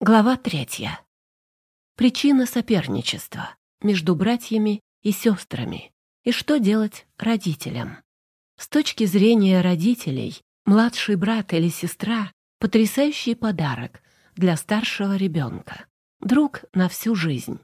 Глава третья. Причина соперничества между братьями и сестрами. И что делать родителям? С точки зрения родителей, младший брат или сестра — потрясающий подарок для старшего ребенка, друг на всю жизнь.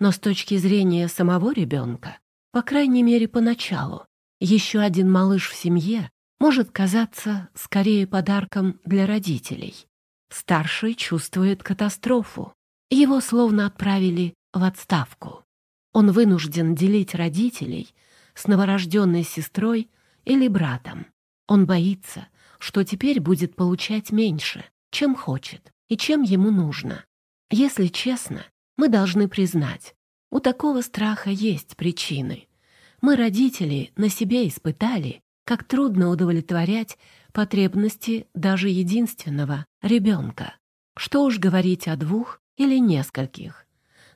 Но с точки зрения самого ребенка, по крайней мере поначалу, еще один малыш в семье может казаться скорее подарком для родителей — Старший чувствует катастрофу. Его словно отправили в отставку. Он вынужден делить родителей с новорожденной сестрой или братом. Он боится, что теперь будет получать меньше, чем хочет и чем ему нужно. Если честно, мы должны признать, у такого страха есть причины. Мы, родители, на себе испытали, как трудно удовлетворять потребности даже единственного ребенка. Что уж говорить о двух или нескольких.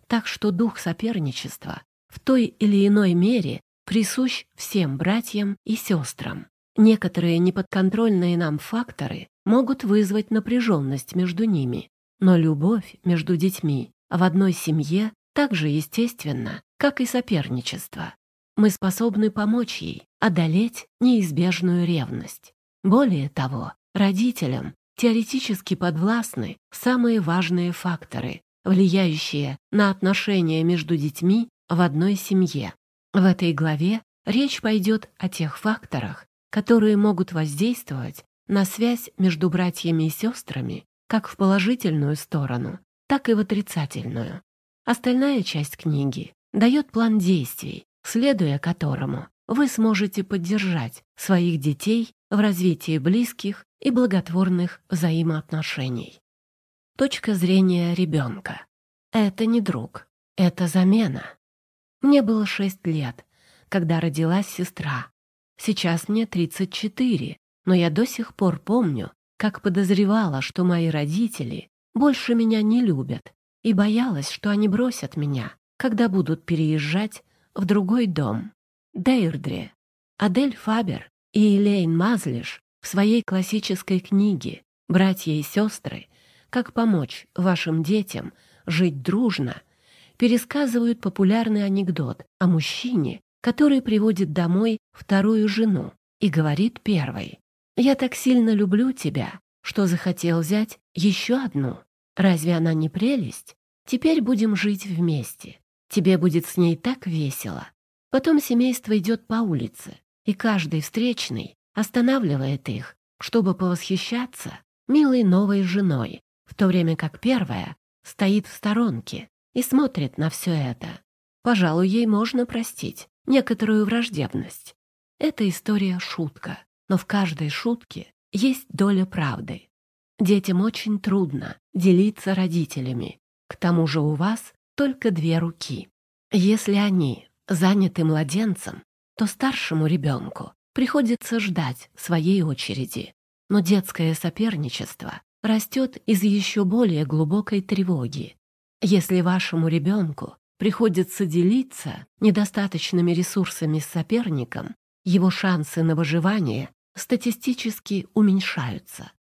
Так что дух соперничества в той или иной мере присущ всем братьям и сестрам. Некоторые неподконтрольные нам факторы могут вызвать напряженность между ними, но любовь между детьми в одной семье так же естественна, как и соперничество. Мы способны помочь ей одолеть неизбежную ревность. Более того, родителям теоретически подвластны самые важные факторы, влияющие на отношения между детьми в одной семье. В этой главе речь пойдет о тех факторах, которые могут воздействовать на связь между братьями и сестрами как в положительную сторону, так и в отрицательную. Остальная часть книги дает план действий, следуя которому вы сможете поддержать своих детей в развитии близких и благотворных взаимоотношений. Точка зрения ребенка. Это не друг, это замена. Мне было шесть лет, когда родилась сестра. Сейчас мне 34, но я до сих пор помню, как подозревала, что мои родители больше меня не любят и боялась, что они бросят меня, когда будут переезжать в другой дом. Дейрдре, Адель Фабер и Элейн Мазлиш в своей классической книге «Братья и сестры. Как помочь вашим детям жить дружно» пересказывают популярный анекдот о мужчине, который приводит домой вторую жену и говорит первой «Я так сильно люблю тебя, что захотел взять еще одну. Разве она не прелесть? Теперь будем жить вместе. Тебе будет с ней так весело. Потом семейство идет по улице, и каждый встречный останавливает их, чтобы повосхищаться милой новой женой, в то время как первая стоит в сторонке и смотрит на все это. Пожалуй, ей можно простить некоторую враждебность. Эта история — шутка, но в каждой шутке есть доля правды. Детям очень трудно делиться родителями. К тому же у вас только две руки. Если они заняты младенцем, то старшему ребенку приходится ждать своей очереди. Но детское соперничество растет из еще более глубокой тревоги. Если вашему ребенку приходится делиться недостаточными ресурсами с соперником, его шансы на выживание статистически уменьшаются.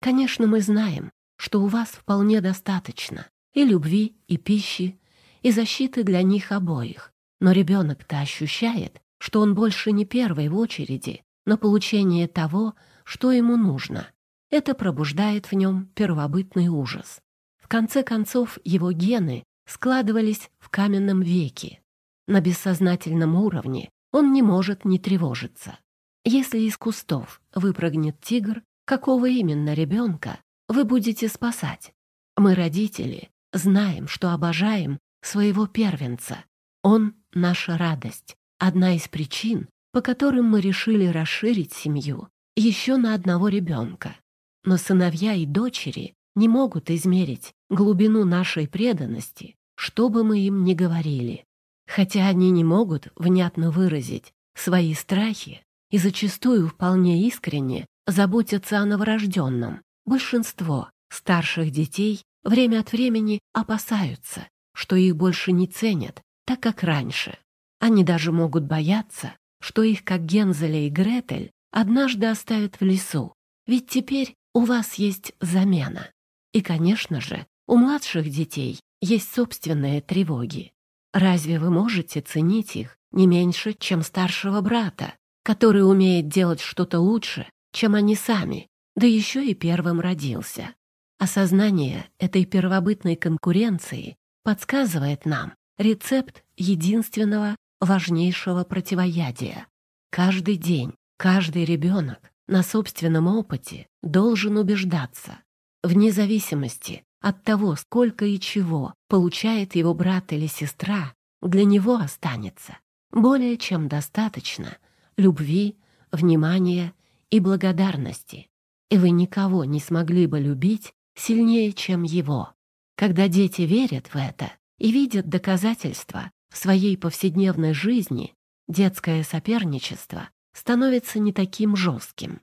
Конечно, мы знаем, что у вас вполне достаточно и любви, и пищи, и защиты для них обоих. Но ребенок-то ощущает, что он больше не первый в очереди на получение того, что ему нужно. Это пробуждает в нем первобытный ужас. В конце концов, его гены складывались в каменном веке. На бессознательном уровне он не может не тревожиться. Если из кустов выпрыгнет тигр, какого именно ребенка вы будете спасать? Мы, родители, знаем, что обожаем своего первенца. Он — наша радость, одна из причин, по которым мы решили расширить семью еще на одного ребенка. Но сыновья и дочери не могут измерить глубину нашей преданности, что бы мы им ни говорили. Хотя они не могут внятно выразить свои страхи и зачастую вполне искренне заботятся о новорожденном. Большинство старших детей время от времени опасаются, что их больше не ценят, так как раньше. Они даже могут бояться, что их, как Гензеля и Гретель, однажды оставят в лесу, ведь теперь у вас есть замена. И, конечно же, У младших детей есть собственные тревоги. Разве вы можете ценить их не меньше, чем старшего брата, который умеет делать что-то лучше, чем они сами, да еще и первым родился? Осознание этой первобытной конкуренции подсказывает нам рецепт единственного важнейшего противоядия. Каждый день, каждый ребенок на собственном опыте должен убеждаться, вне зависимости от того, сколько и чего получает его брат или сестра, для него останется более чем достаточно любви, внимания и благодарности. И вы никого не смогли бы любить сильнее, чем его. Когда дети верят в это и видят доказательства в своей повседневной жизни, детское соперничество становится не таким жестким.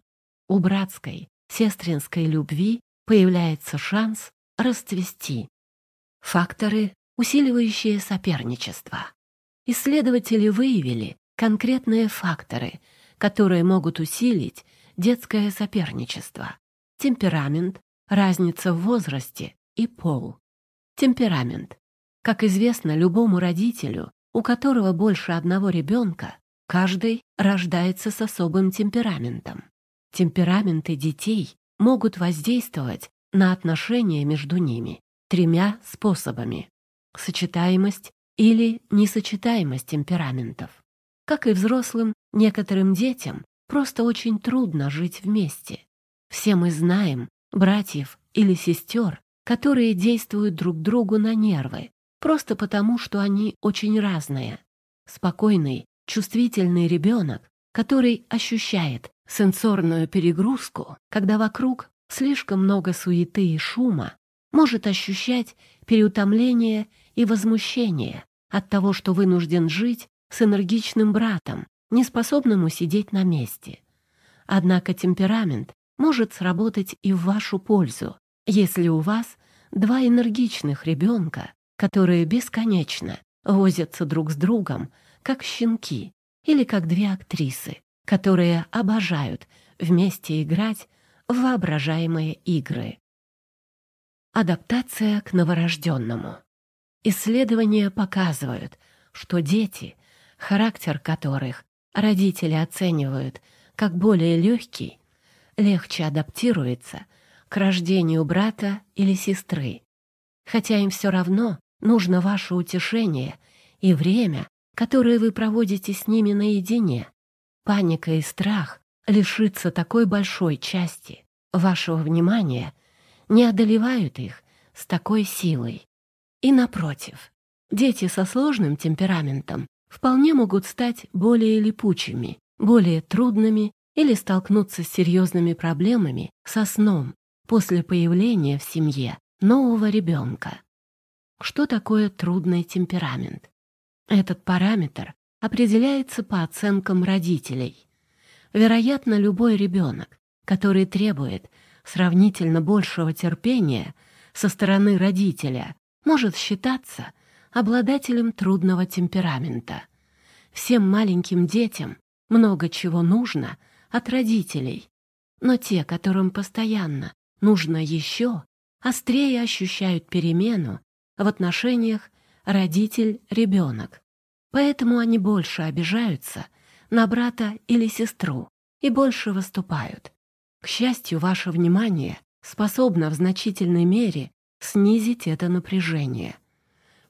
У братской, сестринской любви появляется шанс расцвести. Факторы, усиливающие соперничество. Исследователи выявили конкретные факторы, которые могут усилить детское соперничество. Темперамент, разница в возрасте и пол. Темперамент. Как известно любому родителю, у которого больше одного ребенка, каждый рождается с особым темпераментом. Темпераменты детей могут воздействовать на отношения между ними тремя способами. Сочетаемость или несочетаемость темпераментов. Как и взрослым, некоторым детям просто очень трудно жить вместе. Все мы знаем братьев или сестер, которые действуют друг другу на нервы, просто потому, что они очень разные. Спокойный, чувствительный ребенок, который ощущает сенсорную перегрузку, когда вокруг слишком много суеты и шума, может ощущать переутомление и возмущение от того, что вынужден жить с энергичным братом, неспособным усидеть на месте. Однако темперамент может сработать и в вашу пользу, если у вас два энергичных ребенка, которые бесконечно возятся друг с другом, как щенки или как две актрисы, которые обожают вместе играть в воображаемые игры. Адаптация к новорожденному. Исследования показывают, что дети, характер которых родители оценивают как более легкий, легче адаптируется к рождению брата или сестры, хотя им все равно нужно ваше утешение и время, которое вы проводите с ними наедине. Паника и страх лишиться такой большой части вашего внимания не одолевают их с такой силой. И напротив, дети со сложным темпераментом вполне могут стать более липучими, более трудными или столкнуться с серьезными проблемами со сном после появления в семье нового ребенка. Что такое трудный темперамент? Этот параметр определяется по оценкам родителей. Вероятно, любой ребенок, который требует сравнительно большего терпения со стороны родителя, может считаться обладателем трудного темперамента. Всем маленьким детям много чего нужно от родителей, но те, которым постоянно нужно еще, острее ощущают перемену в отношениях родитель-ребенок. Поэтому они больше обижаются на брата или сестру и больше выступают. К счастью, ваше внимание способно в значительной мере снизить это напряжение.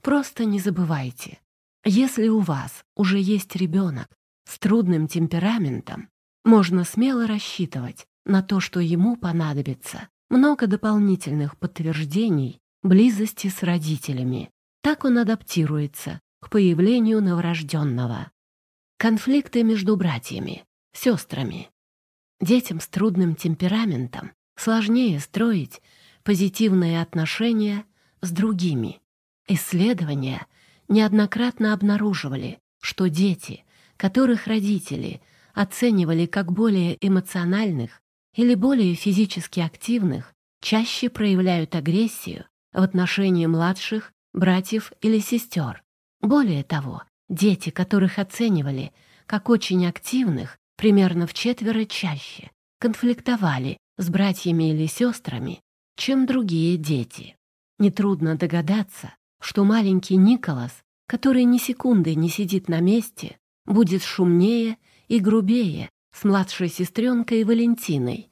Просто не забывайте, если у вас уже есть ребенок с трудным темпераментом, можно смело рассчитывать на то, что ему понадобится много дополнительных подтверждений близости с родителями. Так он адаптируется к появлению новорожденного. Конфликты между братьями, сестрами. Детям с трудным темпераментом сложнее строить позитивные отношения с другими. Исследования неоднократно обнаруживали, что дети, которых родители оценивали как более эмоциональных или более физически активных, чаще проявляют агрессию в отношении младших братьев или сестер. Более того, дети, которых оценивали как очень активных, примерно в четверо чаще, конфликтовали с братьями или сестрами, чем другие дети. Нетрудно догадаться, что маленький Николас, который ни секунды не сидит на месте, будет шумнее и грубее с младшей сестренкой Валентиной,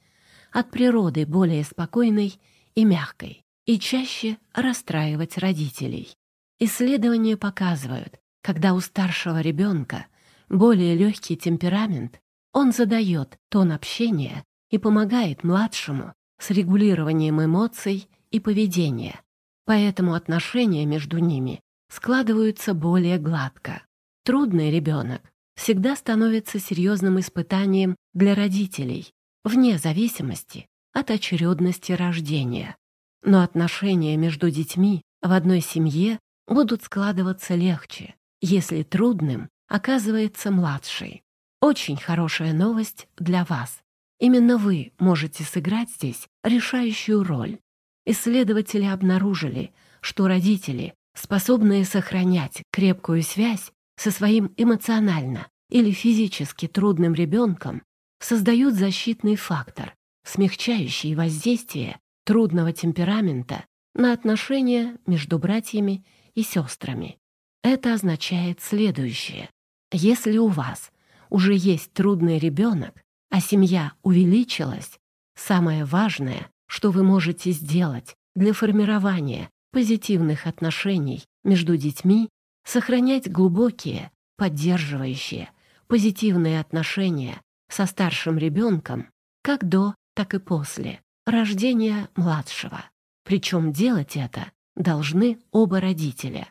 от природы более спокойной и мягкой, и чаще расстраивать родителей. Исследования показывают, когда у старшего ребенка более легкий темперамент, он задает тон общения и помогает младшему с регулированием эмоций и поведения. Поэтому отношения между ними складываются более гладко. Трудный ребенок всегда становится серьезным испытанием для родителей, вне зависимости от очередности рождения. Но отношения между детьми в одной семье будут складываться легче, если трудным оказывается младший. Очень хорошая новость для вас. Именно вы можете сыграть здесь решающую роль. Исследователи обнаружили, что родители, способные сохранять крепкую связь со своим эмоционально или физически трудным ребенком, создают защитный фактор, смягчающий воздействие трудного темперамента на отношения между братьями и сестрами. Это означает следующее. Если у вас уже есть трудный ребенок, а семья увеличилась, самое важное, что вы можете сделать для формирования позитивных отношений между детьми, сохранять глубокие, поддерживающие, позитивные отношения со старшим ребенком как до, так и после рождения младшего. Причем делать это должны оба родителя.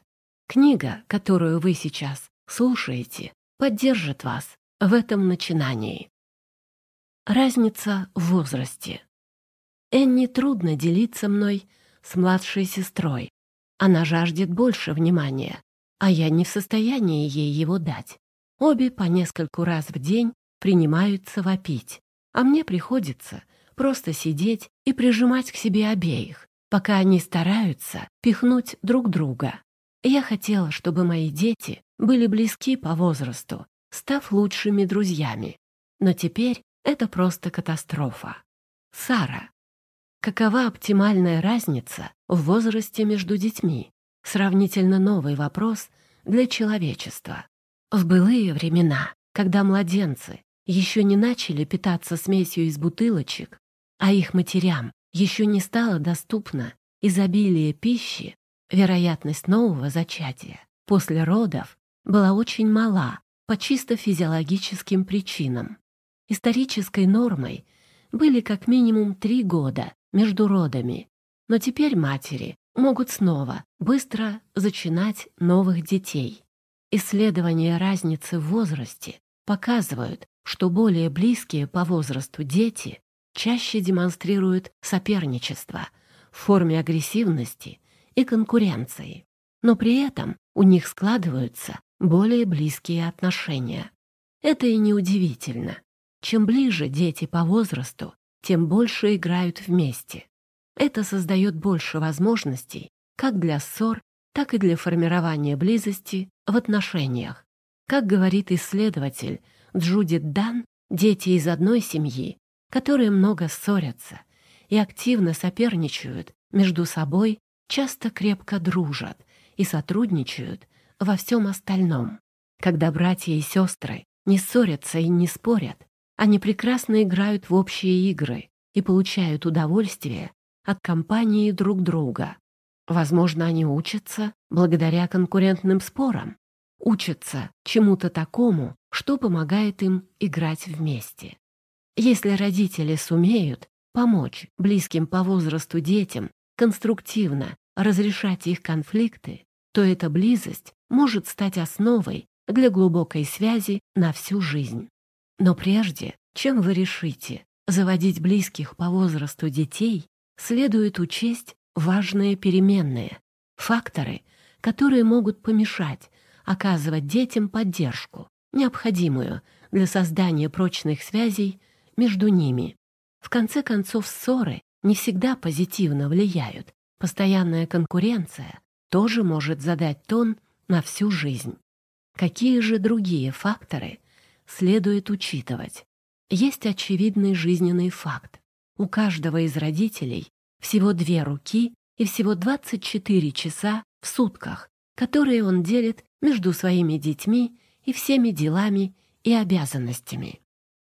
Книга, которую вы сейчас слушаете, поддержит вас в этом начинании. Разница в возрасте. Энни трудно делиться мной с младшей сестрой. Она жаждет больше внимания, а я не в состоянии ей его дать. Обе по нескольку раз в день принимаются вопить, а мне приходится просто сидеть и прижимать к себе обеих, пока они стараются пихнуть друг друга. Я хотела, чтобы мои дети были близки по возрасту, став лучшими друзьями. Но теперь это просто катастрофа. Сара. Какова оптимальная разница в возрасте между детьми? Сравнительно новый вопрос для человечества. В былые времена, когда младенцы еще не начали питаться смесью из бутылочек, а их матерям еще не стало доступно изобилие пищи, вероятность нового зачатия после родов была очень мала по чисто физиологическим причинам. Исторической нормой были как минимум три года между родами, но теперь матери могут снова быстро зачинать новых детей. Исследования разницы в возрасте показывают, что более близкие по возрасту дети чаще демонстрируют соперничество в форме агрессивности и конкуренции, но при этом у них складываются более близкие отношения. Это и неудивительно. Чем ближе дети по возрасту, тем больше играют вместе. Это создает больше возможностей как для ссор, так и для формирования близости в отношениях. Как говорит исследователь Джудит Дан, дети из одной семьи, которые много ссорятся и активно соперничают между собой, часто крепко дружат и сотрудничают во всем остальном. Когда братья и сестры не ссорятся и не спорят, они прекрасно играют в общие игры и получают удовольствие от компании друг друга. Возможно, они учатся благодаря конкурентным спорам, учатся чему-то такому, что помогает им играть вместе. Если родители сумеют помочь близким по возрасту детям конструктивно разрешать их конфликты, то эта близость может стать основой для глубокой связи на всю жизнь. Но прежде, чем вы решите заводить близких по возрасту детей, следует учесть важные переменные, факторы, которые могут помешать оказывать детям поддержку, необходимую для создания прочных связей между ними. В конце концов, ссоры не всегда позитивно влияют. Постоянная конкуренция тоже может задать тон на всю жизнь. Какие же другие факторы следует учитывать? Есть очевидный жизненный факт. У каждого из родителей всего две руки и всего 24 часа в сутках, которые он делит между своими детьми и всеми делами и обязанностями.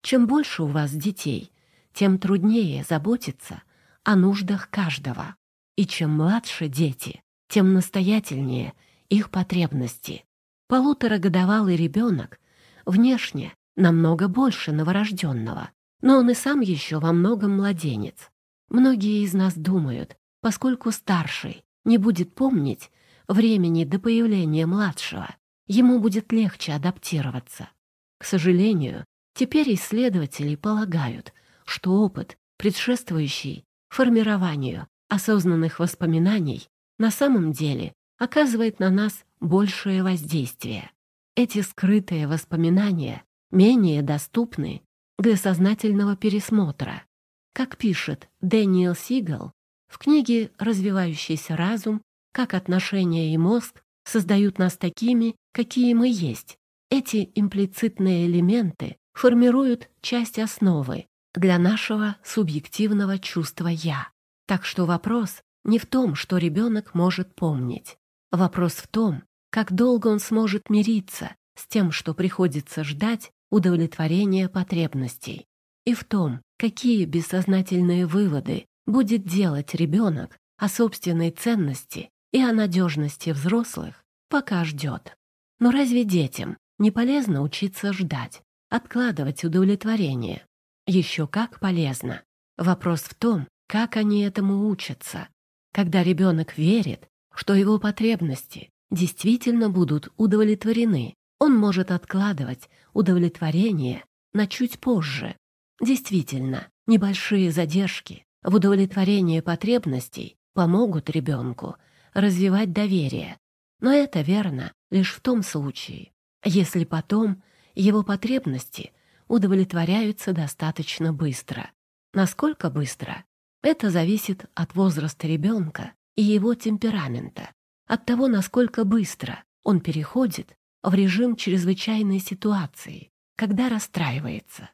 Чем больше у вас детей, тем труднее заботиться о нуждах каждого. И чем младше дети, тем настоятельнее их потребности. Полуторагодовалый ребенок внешне намного больше новорожденного, но он и сам еще во многом младенец. Многие из нас думают, поскольку старший не будет помнить времени до появления младшего, ему будет легче адаптироваться. К сожалению, теперь исследователи полагают, что опыт, предшествующий формированию осознанных воспоминаний, на самом деле оказывает на нас большее воздействие. Эти скрытые воспоминания менее доступны для сознательного пересмотра. Как пишет Дэниел Сигал в книге «Развивающийся разум. Как отношения и мозг создают нас такими, какие мы есть», эти имплицитные элементы формируют часть основы для нашего субъективного чувства «я». Так что вопрос не в том, что ребенок может помнить. Вопрос в том, как долго он сможет мириться с тем, что приходится ждать удовлетворения потребностей, и в том, какие бессознательные выводы будет делать ребенок о собственной ценности и о надежности взрослых, пока ждет. Но разве детям не полезно учиться ждать, откладывать удовлетворение? Еще как полезно. Вопрос в том, как они этому учатся. Когда ребенок верит, что его потребности действительно будут удовлетворены, он может откладывать удовлетворение на чуть позже. Действительно, небольшие задержки в удовлетворении потребностей помогут ребенку развивать доверие. Но это верно лишь в том случае, если потом его потребности удовлетворяются достаточно быстро. Насколько быстро? Это зависит от возраста ребенка и его темперамента, от того, насколько быстро он переходит в режим чрезвычайной ситуации, когда расстраивается.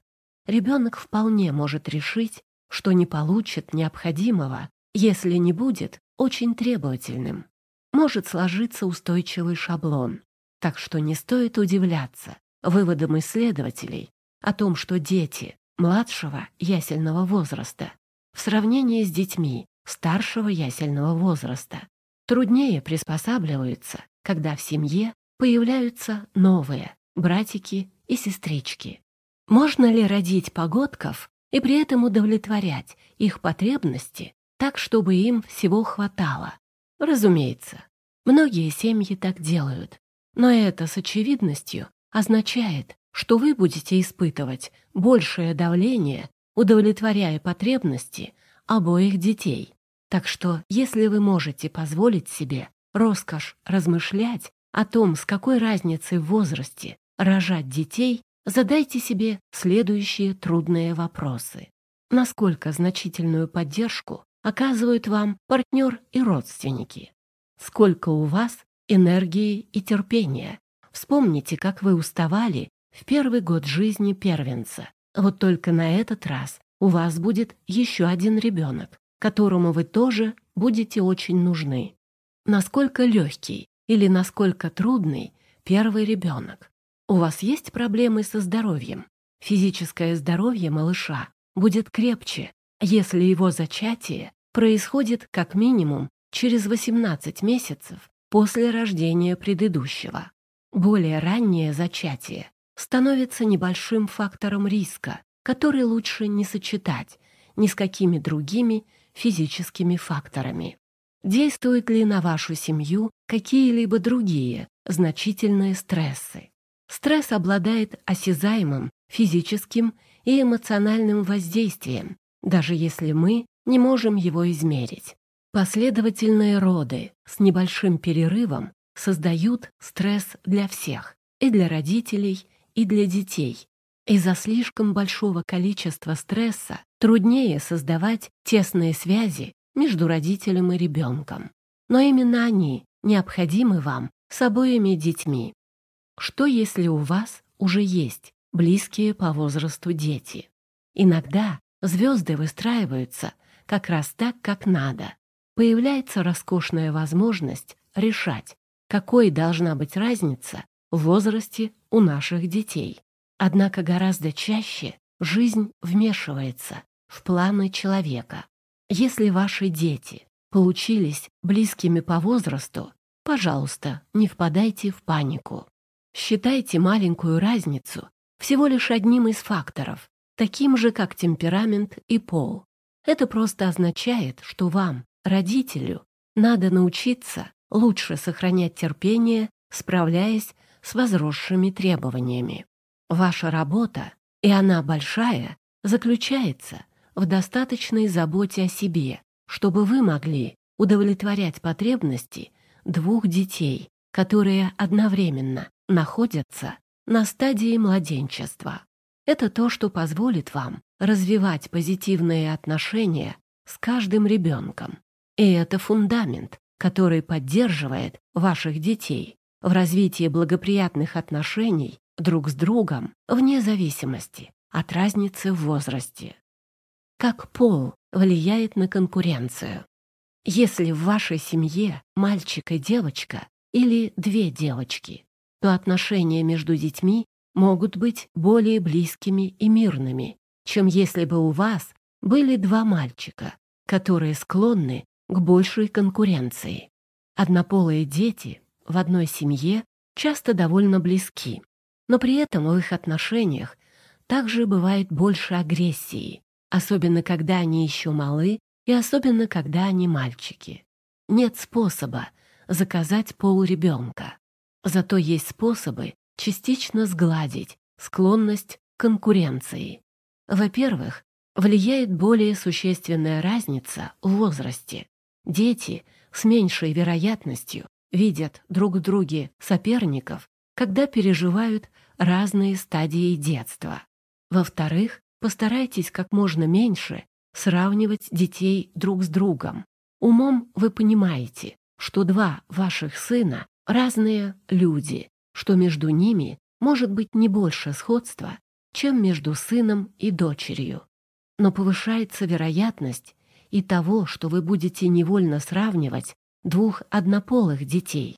Ребенок вполне может решить, что не получит необходимого, если не будет очень требовательным. Может сложиться устойчивый шаблон. Так что не стоит удивляться выводам исследователей о том, что дети младшего ясельного возраста в сравнении с детьми старшего ясельного возраста труднее приспосабливаются, когда в семье появляются новые братики и сестрички. Можно ли родить погодков и при этом удовлетворять их потребности так, чтобы им всего хватало? Разумеется, многие семьи так делают, но это с очевидностью означает, что вы будете испытывать большее давление, удовлетворяя потребности обоих детей. Так что, если вы можете позволить себе роскошь размышлять о том, с какой разницей в возрасте рожать детей, задайте себе следующие трудные вопросы. Насколько значительную поддержку оказывают вам партнер и родственники? Сколько у вас энергии и терпения? Вспомните, как вы уставали в первый год жизни первенца. Вот только на этот раз у вас будет еще один ребенок, которому вы тоже будете очень нужны. Насколько легкий или насколько трудный первый ребенок? У вас есть проблемы со здоровьем? Физическое здоровье малыша будет крепче, если его зачатие происходит как минимум через 18 месяцев после рождения предыдущего. Более раннее зачатие становится небольшим фактором риска, который лучше не сочетать ни с какими другими физическими факторами. Действуют ли на вашу семью какие-либо другие значительные стрессы? Стресс обладает осязаемым физическим и эмоциональным воздействием, даже если мы не можем его измерить. Последовательные роды с небольшим перерывом создают стресс для всех, и для родителей, и для детей. Из-за слишком большого количества стресса труднее создавать тесные связи между родителем и ребенком. Но именно они необходимы вам с обоими детьми. Что если у вас уже есть близкие по возрасту дети? Иногда звезды выстраиваются как раз так, как надо. появляется роскошная возможность решать, какой должна быть разница в возрасте у наших детей. Однако гораздо чаще жизнь вмешивается в планы человека. Если ваши дети получились близкими по возрасту, пожалуйста, не впадайте в панику. Считайте маленькую разницу всего лишь одним из факторов, таким же, как темперамент и пол. Это просто означает, что вам, родителю, надо научиться лучше сохранять терпение, справляясь с возросшими требованиями. Ваша работа, и она большая, заключается в достаточной заботе о себе, чтобы вы могли удовлетворять потребности двух детей, которые одновременно находятся на стадии младенчества. Это то, что позволит вам развивать позитивные отношения с каждым ребенком. И это фундамент, который поддерживает ваших детей в развитии благоприятных отношений друг с другом вне зависимости от разницы в возрасте. Как пол влияет на конкуренцию? Если в вашей семье мальчик и девочка или две девочки, то отношения между детьми могут быть более близкими и мирными, чем если бы у вас были два мальчика, которые склонны к большей конкуренции. Однополые дети в одной семье часто довольно близки, но при этом в их отношениях также бывает больше агрессии, особенно когда они еще малы и особенно когда они мальчики. Нет способа заказать пол ребенка. Зато есть способы частично сгладить склонность к конкуренции. Во-первых, влияет более существенная разница в возрасте. Дети с меньшей вероятностью видят друг в друге соперников, когда переживают разные стадии детства. Во-вторых, постарайтесь как можно меньше сравнивать детей друг с другом. Умом вы понимаете, что два ваших сына — разные люди, что между ними может быть не больше сходства, чем между сыном и дочерью. Но повышается вероятность и того, что вы будете невольно сравнивать двух однополых детей.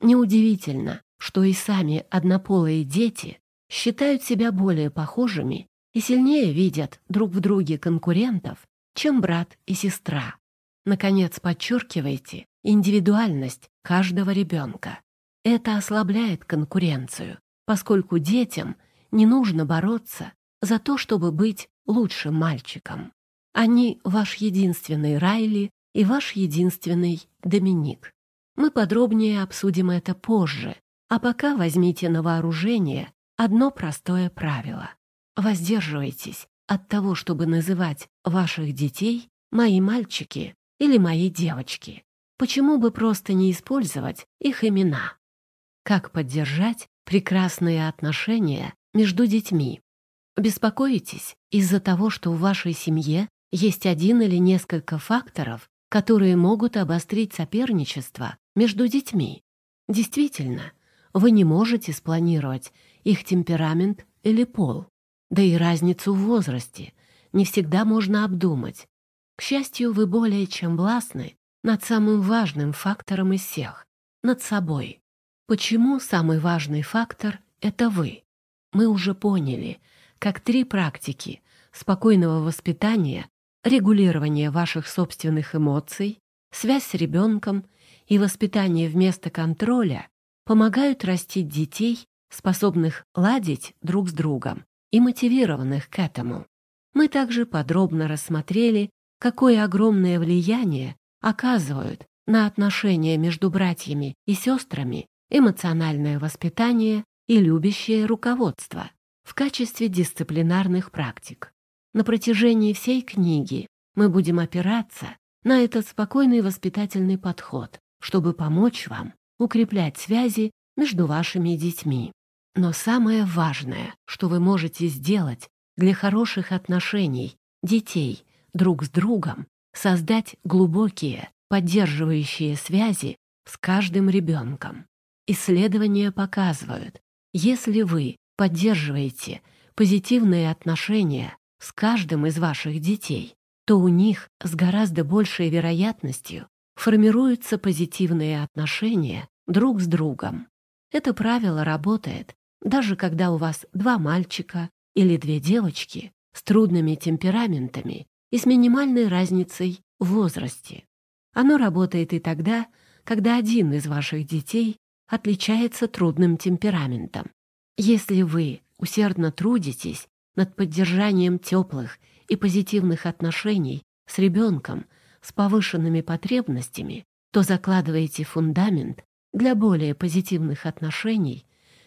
Неудивительно, что и сами однополые дети считают себя более похожими и сильнее видят друг в друге конкурентов, чем брат и сестра. Наконец, подчеркивайте индивидуальность каждого ребенка. Это ослабляет конкуренцию, поскольку детям не нужно бороться за то, чтобы быть лучшим мальчиком. Они ваш единственный Райли и ваш единственный Доминик. Мы подробнее обсудим это позже, а пока возьмите на вооружение одно простое правило. Воздерживайтесь от того, чтобы называть ваших детей «мои мальчики» или «мои девочки». Почему бы просто не использовать их имена? Как поддержать прекрасные отношения между детьми? Беспокоитесь из-за того, что в вашей семье есть один или несколько факторов, которые могут обострить соперничество между детьми. Действительно, вы не можете спланировать их темперамент или пол, да и разницу в возрасте не всегда можно обдумать. К счастью, вы более чем властны над самым важным фактором из всех — над собой. Почему самый важный фактор — это вы? Мы уже поняли, как три практики спокойного воспитания, регулирование ваших собственных эмоций, связь с ребенком и воспитание вместо контроля помогают растить детей, способных ладить друг с другом и мотивированных к этому. Мы также подробно рассмотрели, какое огромное влияние оказывают на отношения между братьями и сестрами эмоциональное воспитание и любящее руководство в качестве дисциплинарных практик. На протяжении всей книги мы будем опираться на этот спокойный воспитательный подход, чтобы помочь вам укреплять связи между вашими детьми. Но самое важное, что вы можете сделать для хороших отношений детей друг с другом, создать глубокие, поддерживающие связи с каждым ребенком. Исследования показывают, если вы поддерживаете позитивные отношения с каждым из ваших детей, то у них с гораздо большей вероятностью формируются позитивные отношения друг с другом. Это правило работает, даже когда у вас два мальчика или две девочки с трудными темпераментами и с минимальной разницей в возрасте. Оно работает и тогда, когда один из ваших детей отличается трудным темпераментом. Если вы усердно трудитесь над поддержанием теплых и позитивных отношений с ребенком с повышенными потребностями, то закладываете фундамент для более позитивных отношений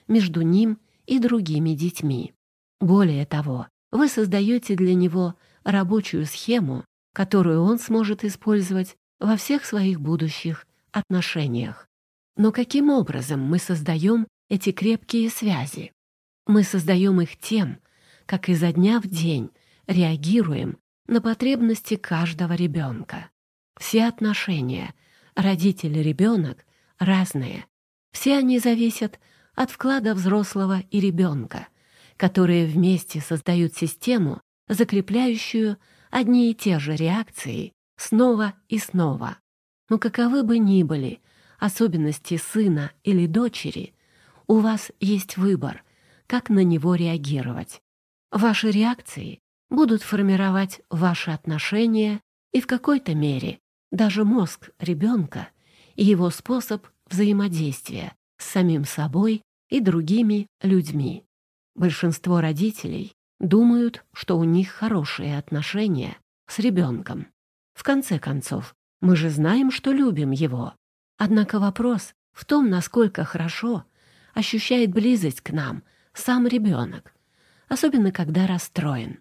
между ним и другими детьми. Более того, вы создаете для него рабочую схему, которую он сможет использовать во всех своих будущих отношениях. Но каким образом мы создаем эти крепкие связи? Мы создаем их тем, как изо дня в день реагируем на потребности каждого ребенка. Все отношения родитель-ребенок разные. Все они зависят от вклада взрослого и ребенка, которые вместе создают систему, закрепляющую одни и те же реакции снова и снова. Но каковы бы ни были особенности сына или дочери, у вас есть выбор, как на него реагировать. Ваши реакции будут формировать ваши отношения и в какой-то мере даже мозг ребенка и его способ взаимодействия с самим собой и другими людьми. Большинство родителей думают, что у них хорошие отношения с ребенком. В конце концов, мы же знаем, что любим его. Однако вопрос в том, насколько хорошо ощущает близость к нам сам ребенок, особенно когда расстроен.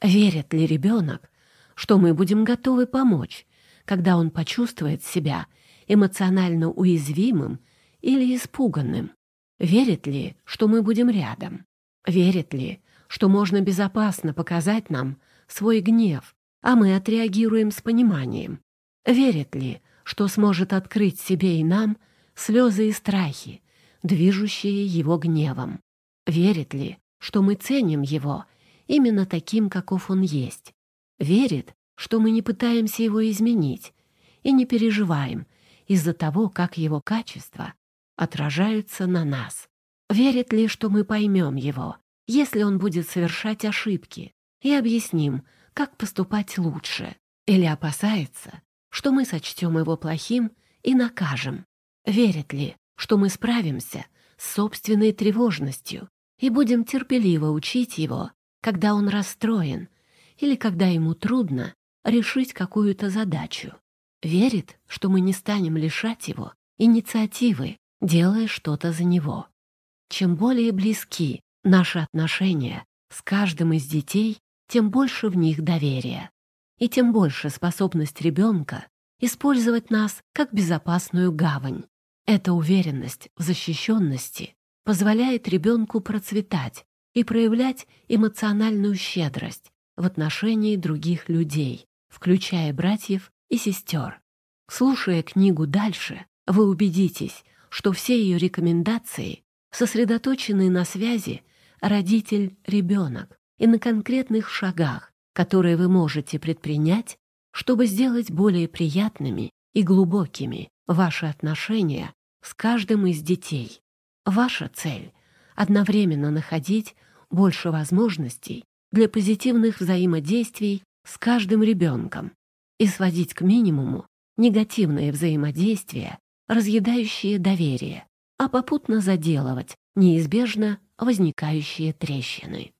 Верит ли ребенок, что мы будем готовы помочь, когда он почувствует себя эмоционально уязвимым или испуганным? Верит ли, что мы будем рядом? Верит ли, что можно безопасно показать нам свой гнев, а мы отреагируем с пониманием? Верит ли, что сможет открыть себе и нам слезы и страхи, движущие его гневом? Верит ли, что мы ценим его именно таким, каков он есть? Верит, что мы не пытаемся его изменить и не переживаем из-за того, как его качества отражаются на нас. Верит ли, что мы поймем его, если он будет совершать ошибки, и объясним, как поступать лучше, или опасается, что мы сочтем его плохим и накажем? Верит ли, что мы справимся с собственной тревожностью и будем терпеливо учить его, когда он расстроен или когда ему трудно решить какую-то задачу? Верит, что мы не станем лишать его инициативы, делая что-то за него. Чем более близки наши отношения с каждым из детей, тем больше в них доверия. И тем больше способность ребенка использовать нас как безопасную гавань. Эта уверенность в защищенности позволяет ребенку процветать и проявлять эмоциональную щедрость в отношении других людей, включая братьев и сестер. Слушая книгу дальше, вы убедитесь, что все ее рекомендации сосредоточены на связи родитель-ребенок и на конкретных шагах, которые вы можете предпринять, чтобы сделать более приятными и глубокими ваши отношения с каждым из детей. Ваша цель — одновременно находить больше возможностей для позитивных взаимодействий с каждым ребенком и сводить к минимуму негативные взаимодействия, разъедающие доверие, а попутно заделывать неизбежно возникающие трещины.